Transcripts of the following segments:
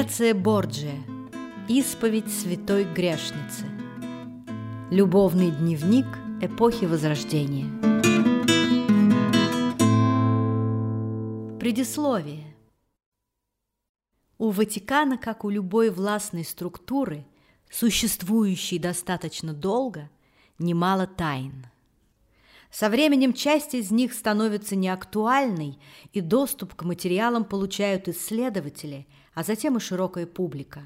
Лукреция Борджия. Исповедь святой грешницы. Любовный дневник эпохи Возрождения. Предисловие. У Ватикана, как у любой властной структуры, существующей достаточно долго, немало тайн. Со временем часть из них становится неактуальной, и доступ к материалам получают исследователи, а затем и широкая публика.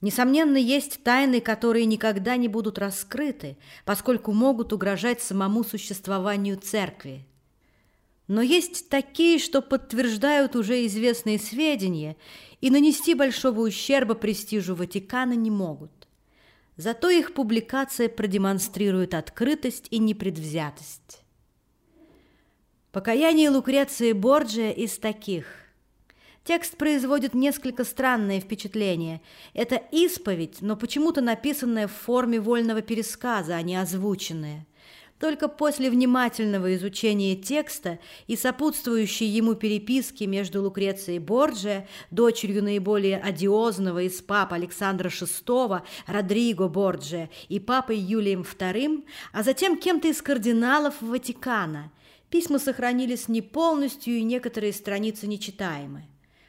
Несомненно, есть тайны, которые никогда не будут раскрыты, поскольку могут угрожать самому существованию церкви. Но есть такие, что подтверждают уже известные сведения и нанести большого ущерба престижу Ватикана не могут. Зато их публикация продемонстрирует открытость и непредвзятость. Покаяние Лукреции Борджия из таких. Текст производит несколько странное впечатление. Это исповедь, но почему-то написанная в форме вольного пересказа, а не озвученная – только после внимательного изучения текста и сопутствующей ему переписки между Лукрецией Борджия, дочерью наиболее одиозного из пап Александра VI, Родриго Борджия, и папой Юлием II, а затем кем-то из кардиналов Ватикана, письма сохранились не полностью и некоторые страницы нечитаемы.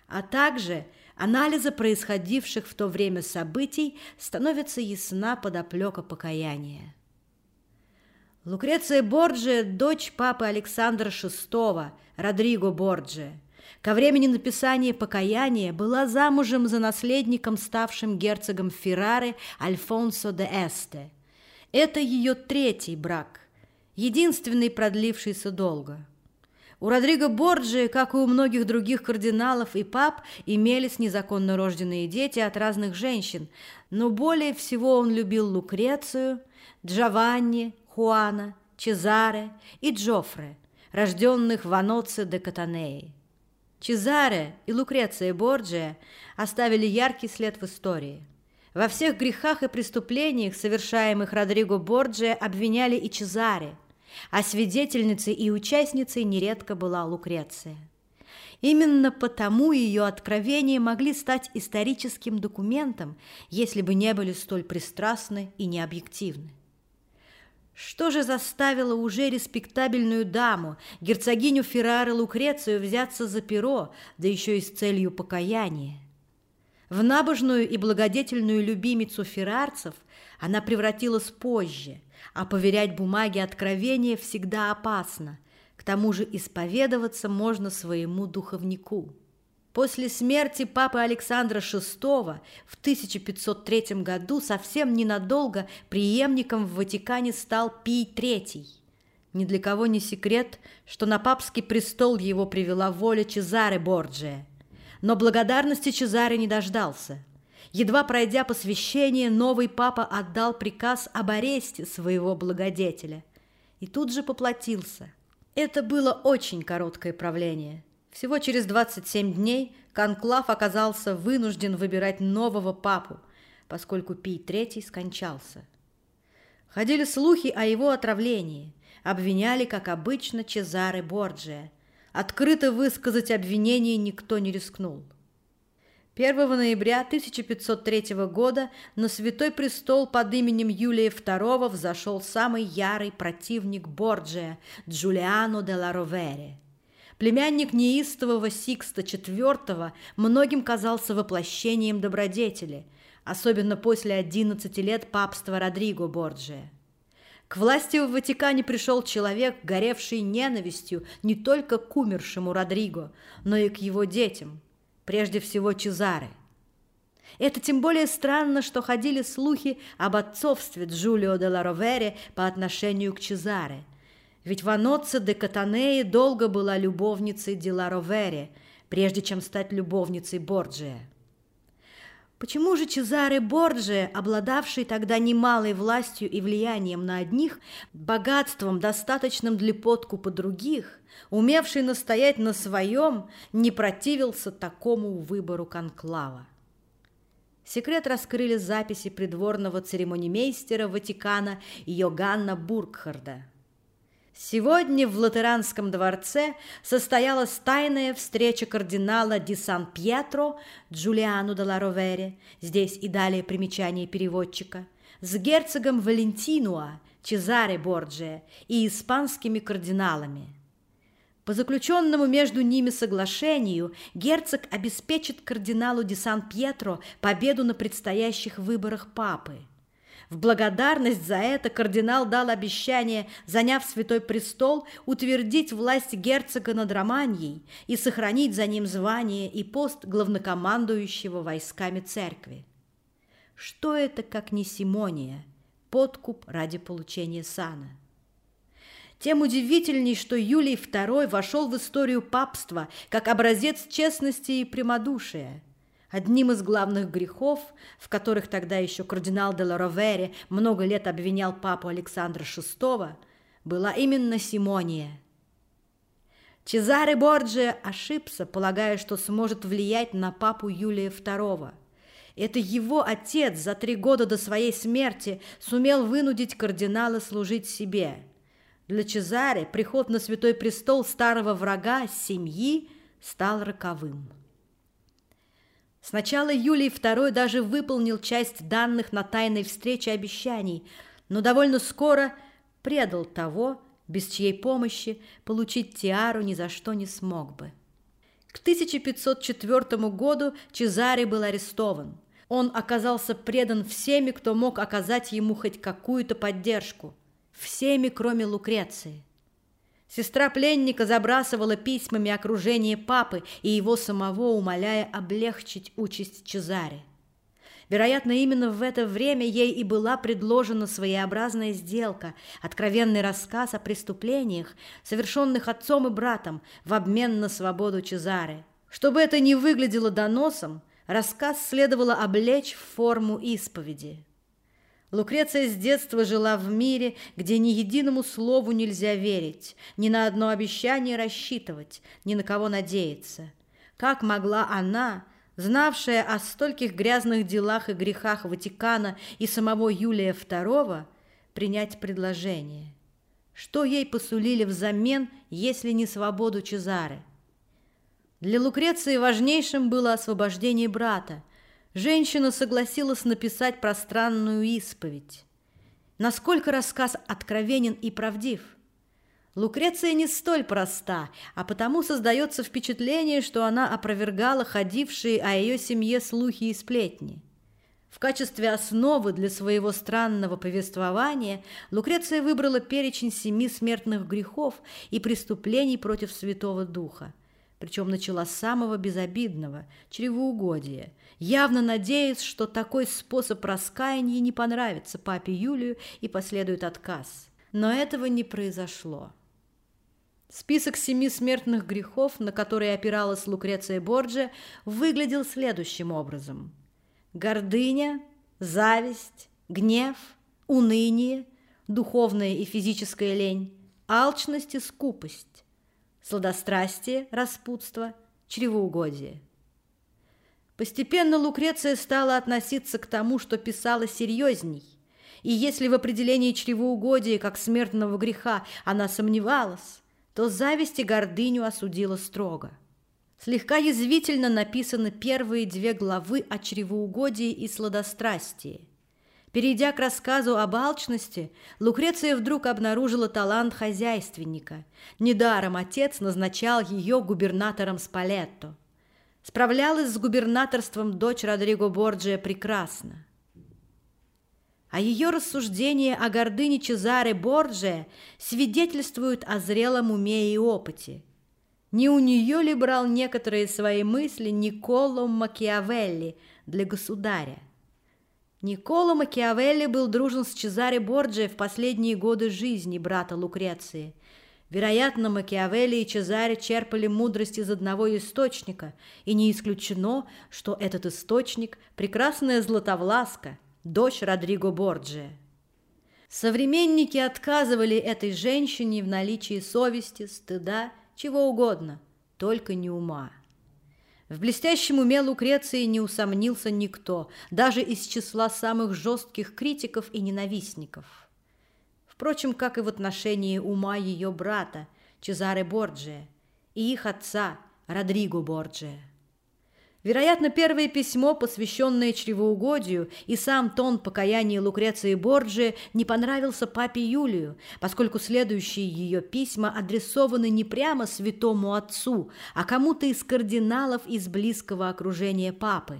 А также анализа происходивших в то время событий становится ясна подоплека покаяния. Лукреция Борджия – дочь папы Александра VI, Родриго Борджия. Ко времени написания «Покаяния» была замужем за наследником, ставшим герцогом Феррары Альфонсо де Эсте. Это ее третий брак, единственный продлившийся долго. У Родриго Борджи, как и у многих других кардиналов и пап, имелись незаконно рожденные дети от разных женщин, но более всего он любил Лукрецию, Джованни, Хуана, Чезаре и Джофре, рожденных в Аноце де Катанеи. Чезаре и Лукреция Борджия оставили яркий след в истории. Во всех грехах и преступлениях, совершаемых Родриго Борджия, обвиняли и Чезаре, а свидетельницей и участницей нередко была Лукреция. Именно потому ее откровения могли стать историческим документом, если бы не были столь пристрастны и необъективны. Что же заставило уже респектабельную даму, герцогиню Феррары Лукрецию, взяться за перо, да еще и с целью покаяния? В набожную и благодетельную любимицу феррарцев она превратилась позже, а поверять бумаге откровения всегда опасно. К тому же исповедоваться можно своему духовнику. После смерти папы Александра VI в 1503 году совсем ненадолго преемником в Ватикане стал Пий III. Ни для кого не секрет, что на папский престол его привела воля Чезаре Борджия. Но благодарности Чезаре не дождался. Едва пройдя посвящение, новый папа отдал приказ об аресте своего благодетеля. И тут же поплатился. Это было очень короткое правление – всего через 27 дней Конклав оказался вынужден выбирать нового папу, поскольку Пий III скончался. Ходили слухи о его отравлении, обвиняли, как обычно, Чезаре Борджия. Открыто высказать обвинение никто не рискнул. 1 ноября 1503 года на Святой Престол под именем Юлия II взошел самый ярый противник Борджия Джулиано де ла Ровере – Племянник неистового Сикста IV многим казался воплощением добродетели, особенно после 11 лет папства Родриго Борджия. К власти в Ватикане пришел человек, горевший ненавистью не только к умершему Родриго, но и к его детям, прежде всего Чезаре. Это тем более странно, что ходили слухи об отцовстве Джулио де ла Ровере по отношению к Чезаре – ведь Ваноцца де Катанеи долго была любовницей Диларовере, прежде чем стать любовницей Борджия. Почему же Чезаре Борджия, обладавший тогда немалой властью и влиянием на одних, богатством, достаточным для подкупа других, умевший настоять на своем, не противился такому выбору конклава? Секрет раскрыли записи придворного церемонимейстера Ватикана Йоганна Бургхарда – Сегодня в Латеранском дворце состоялась тайная встреча кардинала Ди Сан-Пьетро Джулиану де Ларовере, здесь и далее примечание переводчика, с герцогом Валентинуа Чезаре Борджия и испанскими кардиналами. По заключенному между ними соглашению герцог обеспечит кардиналу Ди Сан-Пьетро победу на предстоящих выборах папы – в благодарность за это кардинал дал обещание, заняв святой престол, утвердить власть герцога над Романьей и сохранить за ним звание и пост главнокомандующего войсками церкви. Что это, как не симония, подкуп ради получения сана? Тем удивительней, что Юлий II вошел в историю папства как образец честности и прямодушия – Одним из главных грехов, в которых тогда еще кардинал де Ларовере много лет обвинял папу Александра VI, была именно Симония. Чезаре Борджиа ошибся, полагая, что сможет влиять на папу Юлия II. Это его отец за три года до своей смерти сумел вынудить кардинала служить себе. Для Чезаре приход на святой престол старого врага семьи стал роковым. Сначала Юлий II даже выполнил часть данных на тайной встрече обещаний, но довольно скоро предал того, без чьей помощи получить тиару ни за что не смог бы. К 1504 году Чезаре был арестован. Он оказался предан всеми, кто мог оказать ему хоть какую-то поддержку. Всеми, кроме Лукреции. Сестра пленника забрасывала письмами окружение папы и его самого, умоляя облегчить участь Чезаре. Вероятно, именно в это время ей и была предложена своеобразная сделка, откровенный рассказ о преступлениях, совершенных отцом и братом в обмен на свободу Чезаре. Чтобы это не выглядело доносом, рассказ следовало облечь в форму исповеди. Лукреция с детства жила в мире, где ни единому слову нельзя верить, ни на одно обещание рассчитывать, ни на кого надеяться. Как могла она, знавшая о стольких грязных делах и грехах Ватикана и самого Юлия II, принять предложение? Что ей посулили взамен, если не свободу Чезары? Для Лукреции важнейшим было освобождение брата, женщина согласилась написать пространную исповедь. Насколько рассказ откровенен и правдив? Лукреция не столь проста, а потому создается впечатление, что она опровергала ходившие о ее семье слухи и сплетни. В качестве основы для своего странного повествования Лукреция выбрала перечень семи смертных грехов и преступлений против Святого Духа причем начала с самого безобидного – чревоугодия, явно надеясь, что такой способ раскаяния не понравится папе Юлию и последует отказ. Но этого не произошло. Список семи смертных грехов, на которые опиралась Лукреция Борджа, выглядел следующим образом. Гордыня, зависть, гнев, уныние, духовная и физическая лень, алчность и скупость, сладострастие, распутство, чревоугодие. Постепенно Лукреция стала относиться к тому, что писала серьезней, и если в определении чревоугодия как смертного греха она сомневалась, то зависть и гордыню осудила строго. Слегка язвительно написаны первые две главы о чревоугодии и сладострастии. Перейдя к рассказу об алчности, Лукреция вдруг обнаружила талант хозяйственника. Недаром отец назначал ее губернатором Спалетто. Справлялась с губернаторством дочь Родриго Борджия прекрасно. А ее рассуждения о гордыне Чезаре Борджия свидетельствуют о зрелом уме и опыте. Не у нее ли брал некоторые свои мысли Николо Макиавелли для государя? Николо Макиавелли был дружен с Чезаре Борджио в последние годы жизни брата Лукреции. Вероятно, Макиавелли и Чезаре черпали мудрость из одного источника, и не исключено, что этот источник – прекрасная Златовласка, дочь Родриго Борджио. Современники отказывали этой женщине в наличии совести, стыда, чего угодно, только не ума. В блестящем уме Лукреции не усомнился никто, даже из числа самых жестких критиков и ненавистников. Впрочем, как и в отношении ума ее брата Чезаре Борджия и их отца Родриго Борджия. Вероятно, первое письмо, посвященное чревоугодию, и сам тон покаяния Лукреции Борджи не понравился папе Юлию, поскольку следующие ее письма адресованы не прямо святому отцу, а кому-то из кардиналов из близкого окружения папы.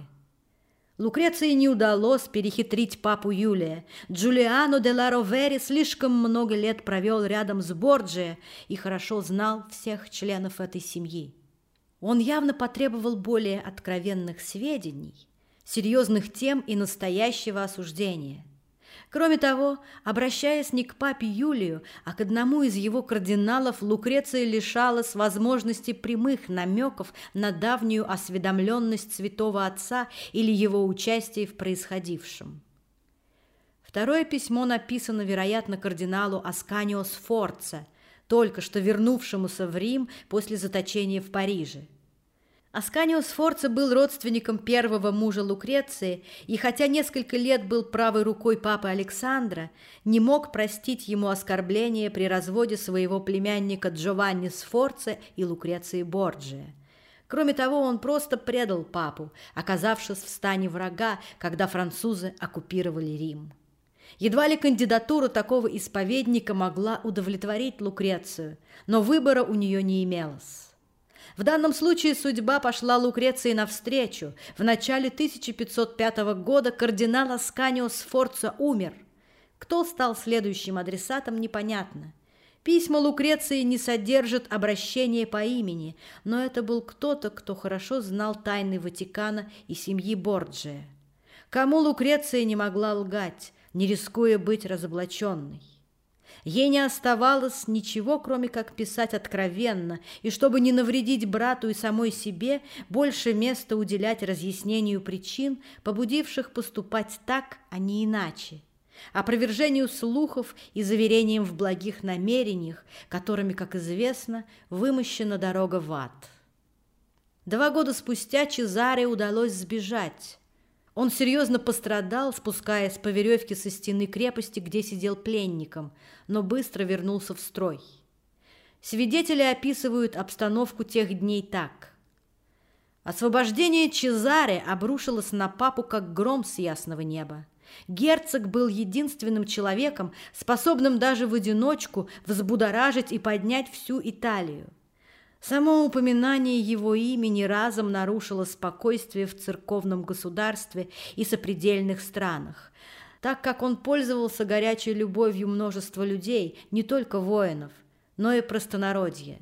Лукреции не удалось перехитрить папу Юлия. Джулиано де ла Ровери слишком много лет провел рядом с Борджио и хорошо знал всех членов этой семьи. Он явно потребовал более откровенных сведений, серьезных тем и настоящего осуждения. Кроме того, обращаясь не к папе Юлию, а к одному из его кардиналов, Лукреция лишалась возможности прямых намеков на давнюю осведомленность святого отца или его участие в происходившем. Второе письмо написано, вероятно, кардиналу Асканио Сфорца, только что вернувшемуся в Рим после заточения в Париже. Асканио Сфорца был родственником первого мужа Лукреции и, хотя несколько лет был правой рукой папы Александра, не мог простить ему оскорбление при разводе своего племянника Джованни Сфорца и Лукреции Борджия. Кроме того, он просто предал папу, оказавшись в стане врага, когда французы оккупировали Рим. Едва ли кандидатура такого исповедника могла удовлетворить Лукрецию, но выбора у нее не имелось. В данном случае судьба пошла Лукреции навстречу. В начале 1505 года кардинал Асканио Сфорца умер. Кто стал следующим адресатом, непонятно. Письма Лукреции не содержат обращения по имени, но это был кто-то, кто хорошо знал тайны Ватикана и семьи Борджия. Кому Лукреция не могла лгать, не рискуя быть разоблаченной? Ей не оставалось ничего, кроме как писать откровенно, и чтобы не навредить брату и самой себе, больше места уделять разъяснению причин, побудивших поступать так, а не иначе, опровержению слухов и заверением в благих намерениях, которыми, как известно, вымощена дорога в ад. Два года спустя Чезаре удалось сбежать. Он серьезно пострадал, спускаясь по веревке со стены крепости, где сидел пленником, но быстро вернулся в строй. Свидетели описывают обстановку тех дней так. Освобождение Чезаре обрушилось на папу, как гром с ясного неба. Герцог был единственным человеком, способным даже в одиночку взбудоражить и поднять всю Италию. Само упоминание его имени разом нарушило спокойствие в церковном государстве и сопредельных странах, так как он пользовался горячей любовью множества людей, не только воинов, но и простонародья.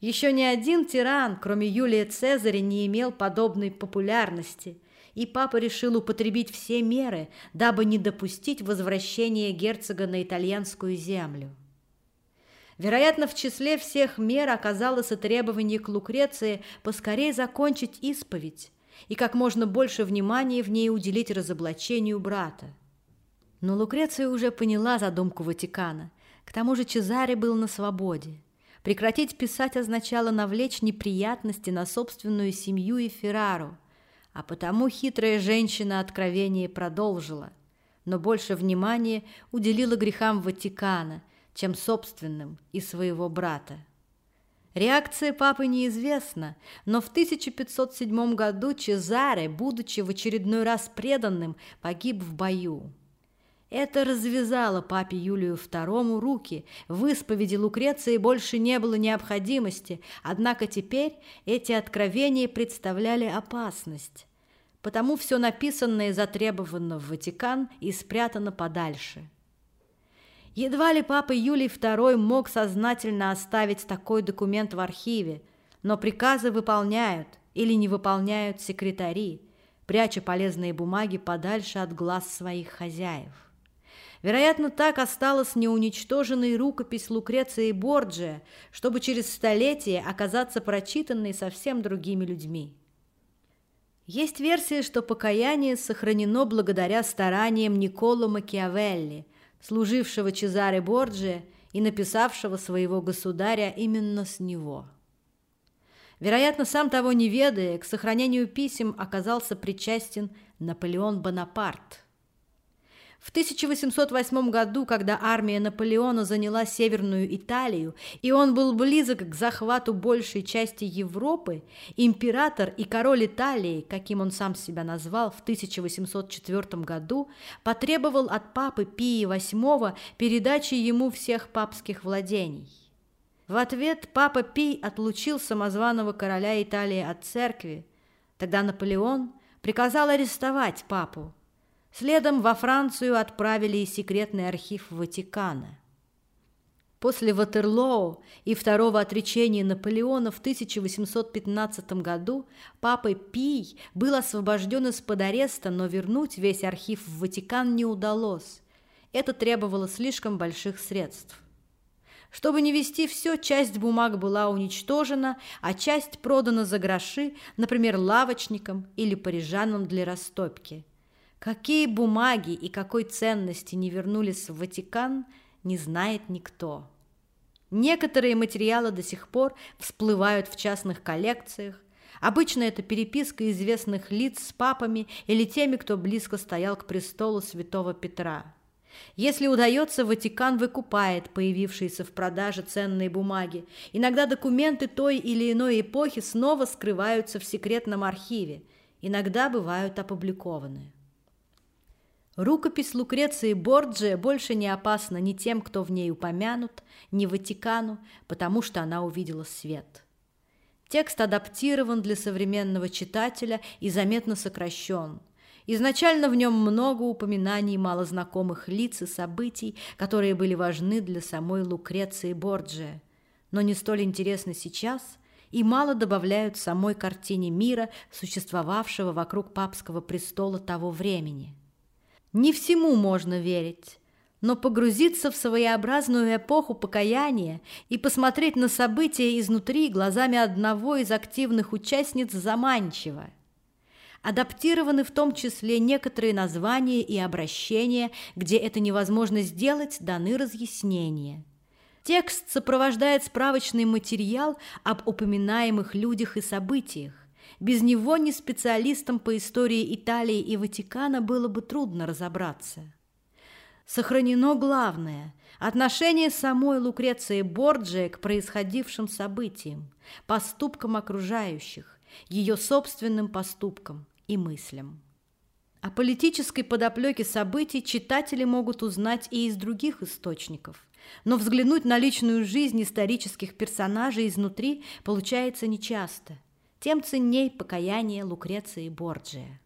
Еще ни один тиран, кроме Юлия Цезаря, не имел подобной популярности, и папа решил употребить все меры, дабы не допустить возвращения герцога на итальянскую землю. Вероятно, в числе всех мер оказалось и требование к Лукреции поскорее закончить исповедь и как можно больше внимания в ней уделить разоблачению брата. Но Лукреция уже поняла задумку Ватикана. К тому же Чезаре был на свободе. Прекратить писать означало навлечь неприятности на собственную семью и Феррару, а потому хитрая женщина откровение продолжила, но больше внимания уделила грехам Ватикана – чем собственным и своего брата. Реакция папы неизвестна, но в 1507 году Чезаре, будучи в очередной раз преданным, погиб в бою. Это развязало папе Юлию II руки, в исповеди Лукреции больше не было необходимости, однако теперь эти откровения представляли опасность. Потому все написанное затребовано в Ватикан и спрятано подальше. Едва ли папа Юлий II мог сознательно оставить такой документ в архиве, но приказы выполняют или не выполняют секретари, пряча полезные бумаги подальше от глаз своих хозяев. Вероятно, так осталась неуничтоженной рукопись Лукреции Борджия, чтобы через столетие оказаться прочитанной совсем другими людьми. Есть версия, что покаяние сохранено благодаря стараниям Николо Макиавелли, служившего Чезаре Борджия и написавшего своего государя именно с него. Вероятно, сам того не ведая, к сохранению писем оказался причастен Наполеон Бонапарт. В 1808 году, когда армия Наполеона заняла Северную Италию, и он был близок к захвату большей части Европы, император и король Италии, каким он сам себя назвал в 1804 году, потребовал от папы Пии VIII передачи ему всех папских владений. В ответ папа Пий отлучил самозваного короля Италии от церкви. Тогда Наполеон приказал арестовать папу, Следом во Францию отправили и секретный архив Ватикана. После Ватерлоу и второго отречения Наполеона в 1815 году папа Пий был освобожден из-под ареста, но вернуть весь архив в Ватикан не удалось. Это требовало слишком больших средств. Чтобы не вести все, часть бумаг была уничтожена, а часть продана за гроши, например, лавочникам или парижанам для растопки – Какие бумаги и какой ценности не вернулись в Ватикан, не знает никто. Некоторые материалы до сих пор всплывают в частных коллекциях. Обычно это переписка известных лиц с папами или теми, кто близко стоял к престолу святого Петра. Если удается, Ватикан выкупает появившиеся в продаже ценные бумаги. Иногда документы той или иной эпохи снова скрываются в секретном архиве, иногда бывают опубликованы. Рукопись Лукреции Борджия больше не опасна ни тем, кто в ней упомянут, ни Ватикану, потому что она увидела свет. Текст адаптирован для современного читателя и заметно сокращен. Изначально в нем много упоминаний малознакомых лиц и событий, которые были важны для самой Лукреции Борджия, но не столь интересны сейчас и мало добавляют самой картине мира, существовавшего вокруг папского престола того времени – не всему можно верить, но погрузиться в своеобразную эпоху покаяния и посмотреть на события изнутри глазами одного из активных участниц заманчиво. Адаптированы в том числе некоторые названия и обращения, где это невозможно сделать, даны разъяснения. Текст сопровождает справочный материал об упоминаемых людях и событиях. Без него ни специалистам по истории Италии и Ватикана было бы трудно разобраться. Сохранено главное – отношение самой Лукреции Борджия к происходившим событиям, поступкам окружающих, ее собственным поступкам и мыслям. О политической подоплеке событий читатели могут узнать и из других источников, но взглянуть на личную жизнь исторических персонажей изнутри получается нечасто – тем ценней покаяние Лукреции Борджия.